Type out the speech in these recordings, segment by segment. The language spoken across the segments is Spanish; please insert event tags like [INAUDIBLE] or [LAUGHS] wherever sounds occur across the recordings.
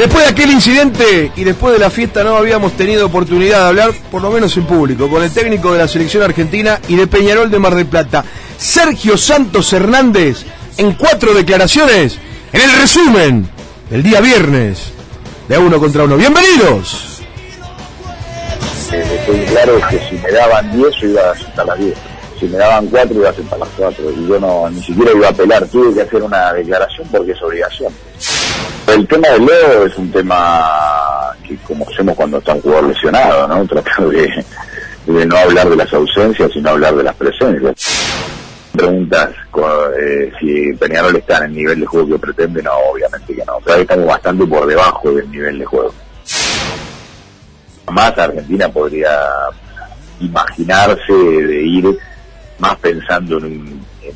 Después de aquel incidente y después de la fiesta no habíamos tenido oportunidad de hablar, por lo menos en público, con el técnico de la selección argentina y de Peñarol de Mar del Plata, Sergio Santos Hernández, en cuatro declaraciones, en el resumen del día viernes de uno contra uno. Bienvenidos. Eh, claro que si me daban 10 yo iba a aceptar las 10. Si me daban 4 iba a aceptar las 4. Y yo no ni siquiera iba a apelar, tuve que hacer una declaración porque es obligación. El tema de Leo es un tema que como hacemos cuando está un jugador lesionado, ¿no? [LAUGHS] Tratar de, no hablar de las ausencias, sino hablar de las presencias. Preguntas eh, si Peñarol está en el nivel de juego que pretende, no, obviamente que no. Pero estamos bastante por debajo del nivel de juego. Más Argentina podría imaginarse de ir más pensando en un en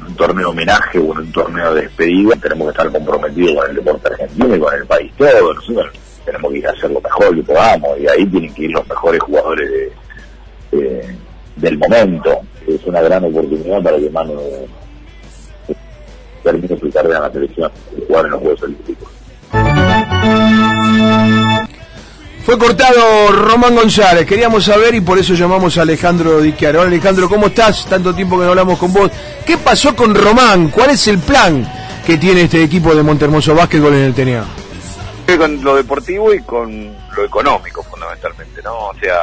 un torneo homenaje o en un torneo de despedida, tenemos que estar comprometidos con el deporte argentino y con el país todo. Nosotros tenemos que ir a hacer lo mejor que podamos y ahí tienen que ir los mejores jugadores del momento. Es una gran oportunidad para que Manu termine su carrera en la televisión y jugar en los Juegos Olímpicos. Fue cortado Román González, queríamos saber y por eso llamamos a Alejandro Diquiaro. Alejandro, ¿cómo estás? Tanto tiempo que no hablamos con vos. ¿Qué pasó con Román? ¿Cuál es el plan que tiene este equipo de Montermoso Básquetbol en el TNA? Con lo deportivo y con lo económico, fundamentalmente, ¿no? O sea,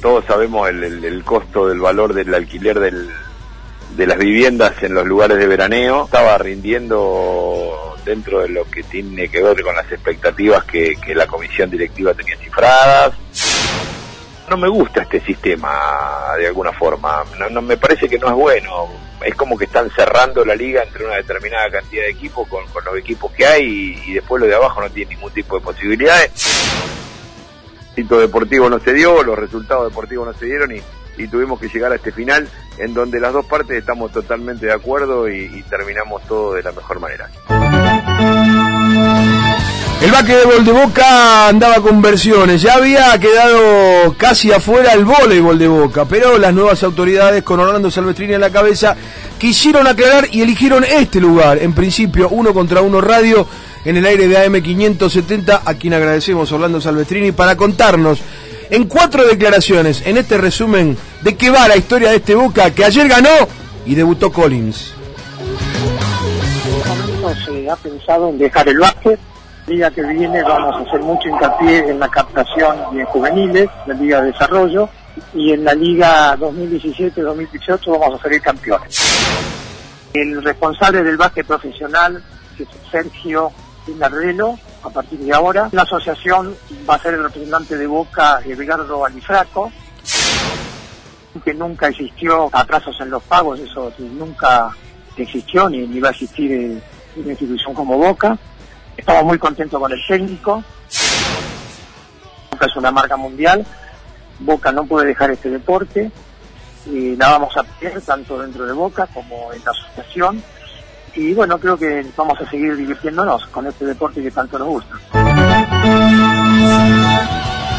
todos sabemos el, costo del valor del alquiler de las viviendas en los lugares de veraneo. Estaba rindiendo dentro de lo que tiene que ver con las expectativas que, la comisión directiva tenía cifradas. No me gusta este sistema de alguna forma, no, me parece que no es bueno. Es como que están cerrando la liga entre una determinada cantidad de equipos con, los equipos que hay y, después lo de abajo no tiene ningún tipo de posibilidades. El deportivo no se dio, los resultados deportivos no se dieron y, tuvimos que llegar a este final en donde las dos partes estamos totalmente de acuerdo y terminamos todo de la mejor manera. El básquetbol de Boca andaba con versiones. Ya había quedado casi afuera el voleibol de Boca, pero las nuevas autoridades, con Orlando Salvestrini en la cabeza, quisieron aclarar y eligieron este lugar. En principio, uno contra uno radio en el aire de AM570, a quien agradecemos Orlando Salvestrini, para contarnos en cuatro declaraciones, en este resumen, de qué va la historia de este Boca que ayer ganó y debutó Collins. Se ha pensado en dejar el básquet Liga que viene vamos a hacer mucho hincapié en la captación en juveniles, la Liga de Desarrollo, y en la Liga 2017-2018 vamos a salir campeones. El responsable del básquet profesional, es Sergio Pinarrelo, a partir de ahora. La asociación va a ser el representante de Boca, Edgardo Alifraco, que nunca existió atrasos en los pagos, eso nunca existió ni, ni va a existir en una institución como Boca. Estamos muy contentos con el técnico. Boca es una marca mundial. Boca no puede dejar este deporte. Y la vamos a perder tanto dentro de Boca como en la asociación. Y bueno, creo que vamos a seguir divirtiéndonos con este deporte que tanto nos gusta.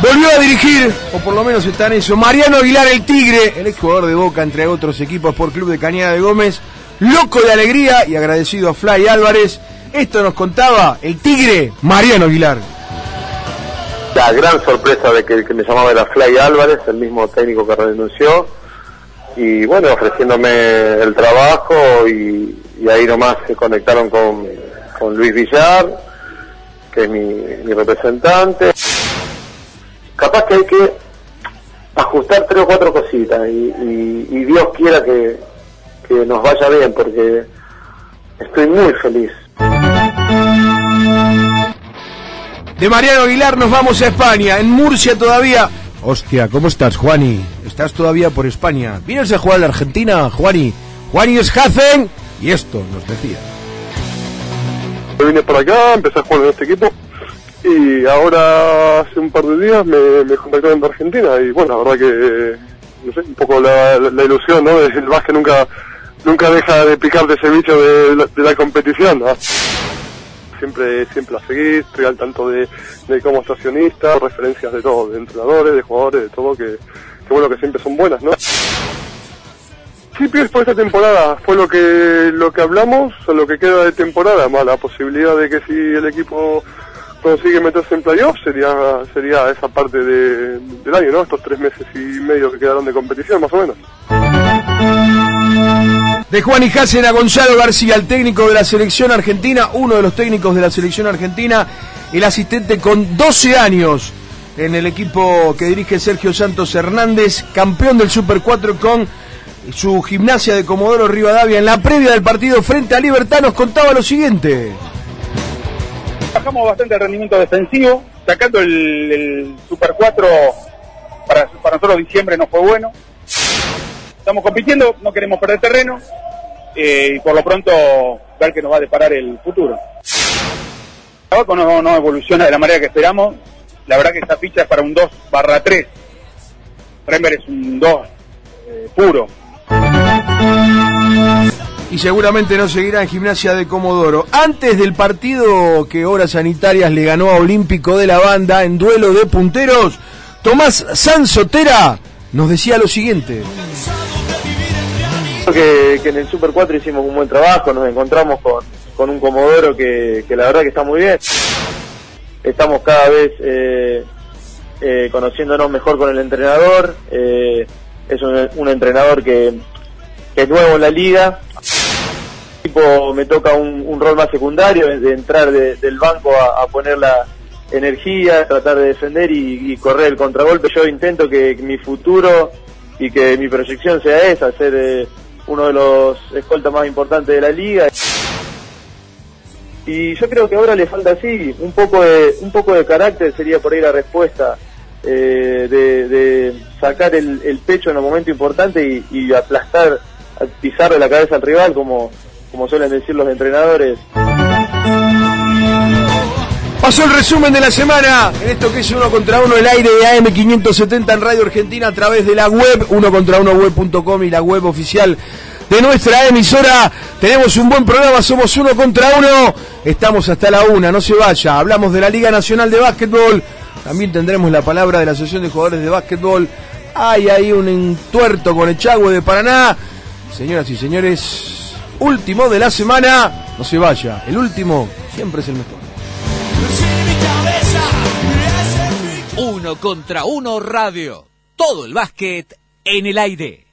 Volvió a dirigir, o por lo menos está en eso, Mariano Aguilar el Tigre, el exjugador de Boca, entre otros equipos por Club de Cañada de Gómez, loco de alegría y agradecido a Fly Álvarez esto nos contaba el tigre Mariano Aguilar. La gran sorpresa de que, que me llamaba era Fly Álvarez, el mismo técnico que renunció, y bueno, ofreciéndome el trabajo y, ahí nomás se conectaron con, Luis Villar, que es mi, representante. Capaz que hay que ajustar tres o cuatro cositas y, Dios quiera que, que nos vaya bien porque estoy muy feliz. De Mariano Aguilar nos vamos a España, en Murcia todavía. Hostia, ¿cómo estás, Juani? ¿Estás todavía por España? ¿Vienes a jugar a la Argentina, Juani? Juani es Hacen y esto nos decía. Yo vine por acá, empecé a jugar en este equipo y ahora hace un par de días me, me contactaron de Argentina y bueno, la verdad que, no sé, un poco la, ilusión, ¿no? El básquet nunca, nunca deja de picar de ese bicho de la, competición, ¿no? siempre siempre la seguí, estoy al tanto de, de como estacionista, referencias de todo, de entrenadores, de jugadores, de todo, que, bueno, que siempre son buenas, ¿no? Sí, por esta temporada fue lo que lo que hablamos, o lo que queda de temporada, más la posibilidad de que si el equipo consigue meterse en playoff sería sería esa parte de, del año, ¿no? Estos tres meses y medio que quedaron de competición, más o menos. De Juan y Hasen a Gonzalo García, el técnico de la selección argentina, uno de los técnicos de la selección argentina, el asistente con 12 años en el equipo que dirige Sergio Santos Hernández, campeón del Super 4 con su gimnasia de Comodoro Rivadavia en la previa del partido frente a Libertad nos contaba lo siguiente. Bajamos bastante el rendimiento defensivo, sacando el, Super 4 para, para nosotros diciembre no fue bueno. Estamos compitiendo, no queremos perder terreno eh, y por lo pronto ver que nos va a deparar el futuro. El trabajo no, no evoluciona de la manera que esperamos. La verdad que esta ficha es para un 2 barra 3. Rember es un 2 eh, puro. y seguramente no seguirá en Gimnasia de Comodoro. Antes del partido que Horas Sanitarias le ganó a Olímpico de la Banda en duelo de punteros, Tomás Sansotera nos decía lo siguiente. Que, en el Super 4 hicimos un buen trabajo, nos encontramos con, con un Comodoro que, la verdad que está muy bien. Estamos cada vez eh, eh, conociéndonos mejor con el entrenador. eh, es un, entrenador que, es nuevo en la liga. Tipo, me toca un, rol más secundario, de, entrar de- del banco a, a poner la energía, tratar de defender y, y correr el contragolpe. Yo intento que mi futuro y que mi proyección sea esa, ser eh, uno de los escoltas más importantes de la liga. Y yo creo que ahora le falta así, un poco de, un poco de carácter sería por ahí la respuesta, eh, de, sacar el, pecho en un momento importante y, y aplastar, pisarle la cabeza al rival, como, como suelen decir los entrenadores. Pasó el resumen de la semana en esto que es uno contra uno el aire de AM570 en Radio Argentina a través de la web, uno contra uno web.com y la web oficial de nuestra emisora. Tenemos un buen programa, somos uno contra uno. Estamos hasta la una, no se vaya. Hablamos de la Liga Nacional de Básquetbol. También tendremos la palabra de la Asociación de Jugadores de Básquetbol. Hay ahí un entuerto con Echagüe de Paraná. Señoras y señores, último de la semana. No se vaya, el último siempre es el mejor. Uno contra uno radio. Todo el básquet en el aire.